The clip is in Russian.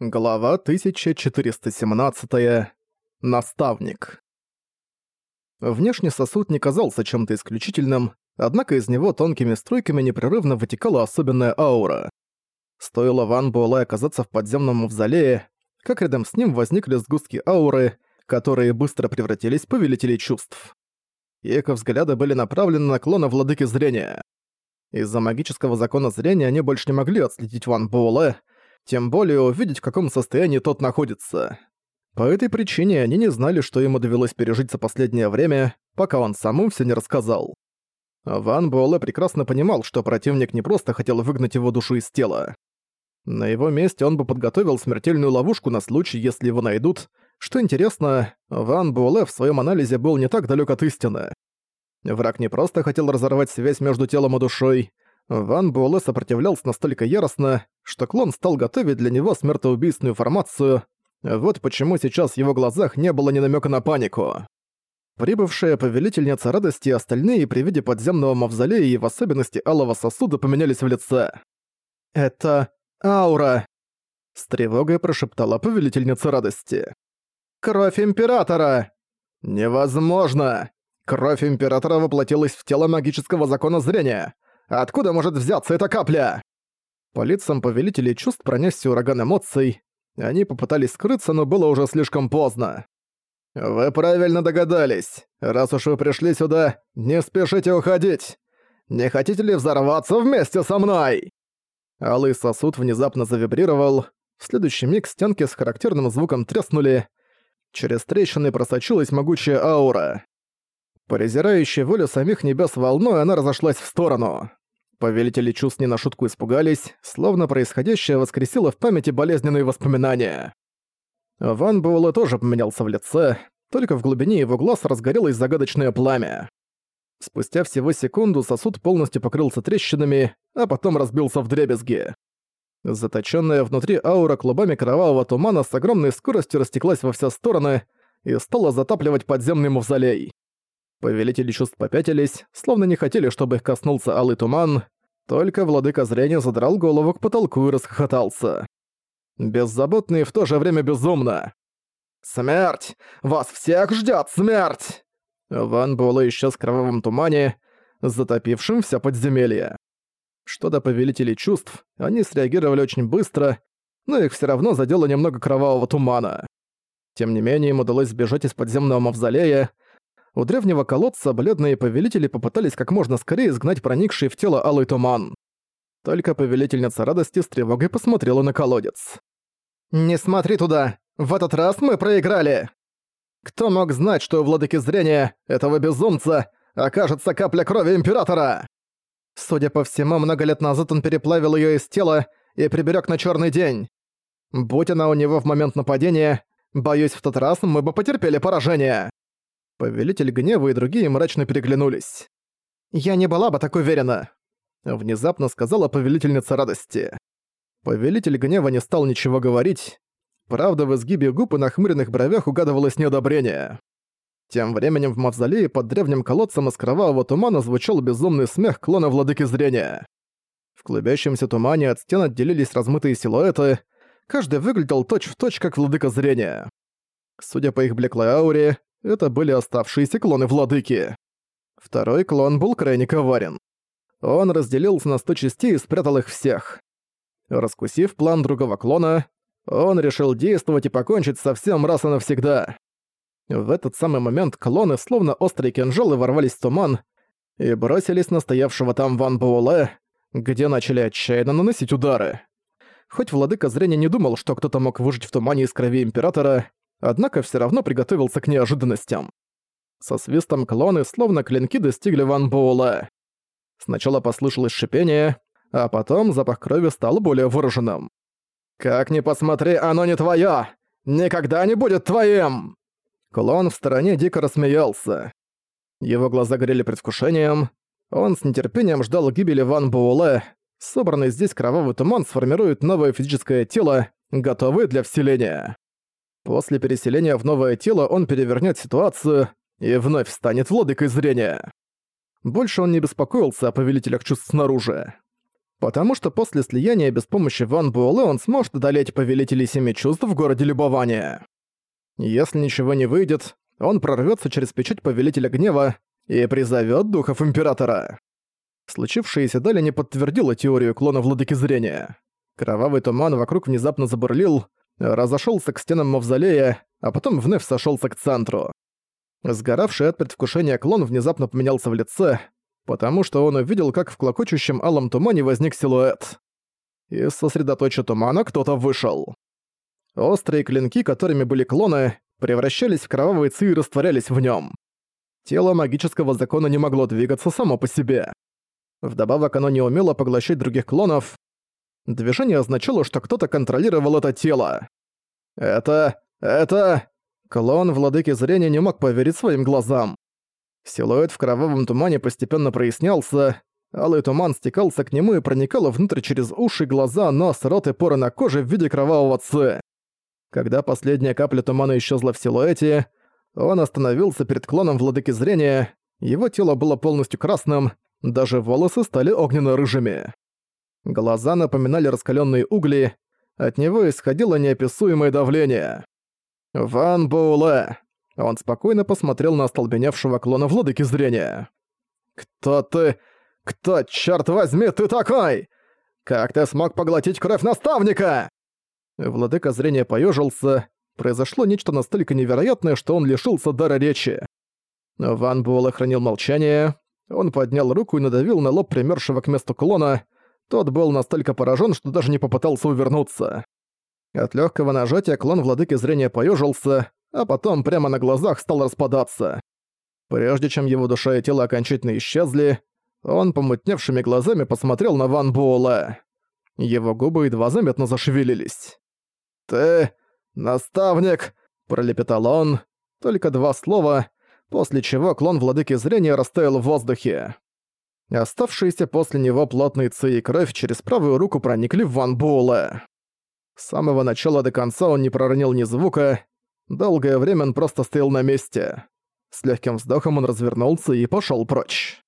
Глава 1417. Наставник. Внешний сосуд не казался чем-то исключительным, однако из него тонкими струйками непрерывно вытекала особенная аура. Стоило Ван Буэлэ оказаться в подземном мавзолее, как рядом с ним возникли сгустки ауры, которые быстро превратились в повелителей чувств. Их взгляды были направлены на клона владыки зрения. Из-за магического закона зрения они больше не могли отследить Ван Буэлэ, тем более увидеть, в каком состоянии тот находится. По этой причине они не знали, что ему довелось пережить за последнее время, пока он сам им всё не рассказал. Ван Буэлэ прекрасно понимал, что противник не просто хотел выгнать его душу из тела. На его месте он бы подготовил смертельную ловушку на случай, если его найдут. Что интересно, Ван Буэлэ в своем анализе был не так далек от истины. Враг не просто хотел разорвать связь между телом и душой, Ван Буэлэ сопротивлялся настолько яростно, что клон стал готовить для него смертоубийственную формацию. Вот почему сейчас в его глазах не было ни намека на панику. Прибывшая повелительница радости и остальные при виде подземного мавзолея и в особенности алого сосуда поменялись в лице. «Это аура!» С тревогой прошептала повелительница радости. «Кровь Императора!» «Невозможно! Кровь Императора воплотилась в тело магического закона зрения! Откуда может взяться эта капля?» По лицам повелителей чувств пронесся ураган эмоций. Они попытались скрыться, но было уже слишком поздно. «Вы правильно догадались. Раз уж вы пришли сюда, не спешите уходить. Не хотите ли взорваться вместе со мной?» Алый сосуд внезапно завибрировал. В следующий миг стенки с характерным звуком треснули. Через трещины просочилась могучая аура. Презирающая волю самих небес волной, она разошлась в сторону. Повелители чувств не на шутку испугались, словно происходящее воскресило в памяти болезненные воспоминания. Ван Буэлэ тоже поменялся в лице, только в глубине его глаз разгорелось загадочное пламя. Спустя всего секунду сосуд полностью покрылся трещинами, а потом разбился в дребезги. Заточенная внутри аура клубами кровавого тумана с огромной скоростью растеклась во все стороны и стала затапливать подземный мавзолей. Повелители чувств попятились, словно не хотели, чтобы их коснулся алый туман, только владыка зрения задрал голову к потолку и расхохотался. Беззаботно и в то же время безумно. «Смерть! Вас всех ждет смерть!» Ван Буэлэ исчез в кровавом тумане, затопившем все подземелье. Что до повелителей чувств, они среагировали очень быстро, но их все равно задело немного кровавого тумана. Тем не менее, им удалось сбежать из подземного мавзолея, у древнего колодца бледные повелители попытались как можно скорее изгнать проникший в тело алый туман. Только повелительница радости с тревогой посмотрела на колодец. «Не смотри туда! В этот раз мы проиграли!» Кто мог знать, что у владыки зрения, этого безумца, окажется капля крови Императора? Судя по всему, много лет назад он переплавил ее из тела и приберег на черный день. Будь она у него в момент нападения, боюсь, в тот раз мы бы потерпели поражение. Повелитель гнева и другие мрачно переглянулись. «Я не была бы так уверена», — внезапно сказала повелительница радости. Повелитель гнева не стал ничего говорить. Правда, в изгибе губ и нахмуренных бровях угадывалось неодобрение. Тем временем в мавзолее под древним колодцем из кровавого тумана звучал безумный смех клона владыки зрения. В клубящемся тумане от стен отделились размытые силуэты, каждый выглядел точь-в-точь точь как владыка зрения. Судя по их блеклой ауре, это были оставшиеся клоны владыки. Второй клон был крайне коварен. Он разделился на сто частей и спрятал их всех. Раскусив план другого клона, он решил действовать и покончить со всем раз и навсегда. В этот самый момент клоны, словно острые кинжалы, ворвались в туман и бросились на стоявшего там Ван Буэлэ, где начали отчаянно наносить удары. Хоть владыка зрения не думал, что кто-то мог выжить в тумане из крови Императора, однако все равно приготовился к неожиданностям. Со свистом клоны, словно клинки, достигли Ван Буэлла. Сначала послышалось шипение, а потом запах крови стал более выраженным. «Как ни посмотри, оно не твоё! Никогда не будет твоим!» Клон в стороне дико рассмеялся. Его глаза горели предвкушением. Он с нетерпением ждал гибели Ван Буэлэ. Собранный здесь кровавый туман сформирует новое физическое тело, готовое для вселения. После переселения в новое тело он перевернет ситуацию и вновь станет владыкой зрения. Больше он не беспокоился о повелителях чувств снаружи. Потому что после слияния без помощи Ван Буэлэ он сможет одолеть Повелителей Семи Чувств в городе Любования. Если ничего не выйдет, он прорвется через печать Повелителя Гнева и призовет духов Императора. Случившееся далее не подтвердило теорию клона Владыки Зрения. Кровавый туман вокруг внезапно забурлил, разошелся к стенам мавзолея, а потом вновь сошелся к центру. Сгоравший от предвкушения клон внезапно поменялся в лице, потому что он увидел, как в клокочущем алом тумане возник силуэт. Из сосредоточия тумана кто-то вышел. Острые клинки, которыми были клоны, превращались в кровавые ци и растворялись в нем. Тело магического закона не могло двигаться само по себе. Вдобавок оно не умело поглощать других клонов. Движение означало, что кто-то контролировал это тело. Это... это... Клон Владыки Зрения не мог поверить своим глазам. Силуэт в кровавом тумане постепенно прояснялся, алый туман стекался к нему и проникал внутрь через уши, глаза, нос, рот и поры на коже в виде кровавого ци. Когда последняя капля тумана исчезла в силуэте, он остановился перед клоном Владыки Зрения, его тело было полностью красным, даже волосы стали огненно-рыжими. Глаза напоминали раскаленные угли, от него исходило неописуемое давление. «Ван Боуле!» Он спокойно посмотрел на остолбеневшего клона владыки зрения. «Кто ты? Кто, черт возьми, ты такой? Как ты смог поглотить кровь наставника?» Владыка зрения поежился. Произошло нечто настолько невероятное, что он лишился дара речи. Ван Буэлэ хранил молчание. Он поднял руку и надавил на лоб примершего к месту клона. Тот был настолько поражен, что даже не попытался увернуться. От легкого нажатия клон владыки зрения поежился, а потом прямо на глазах стал распадаться. Прежде чем его душа и тело окончательно исчезли, он помутневшими глазами посмотрел на Ван Буэлэ. Его губы едва заметно зашевелились. «Ты... наставник!» – пролепетал он. Только два слова, после чего клон владыки зрения растаял в воздухе. Оставшиеся после него плотные ци и кровь через правую руку проникли в Ван Буэлэ. С самого начала до конца он не проронил ни звука. Долгое время он просто стоял на месте. С легким вздохом он развернулся и пошел прочь.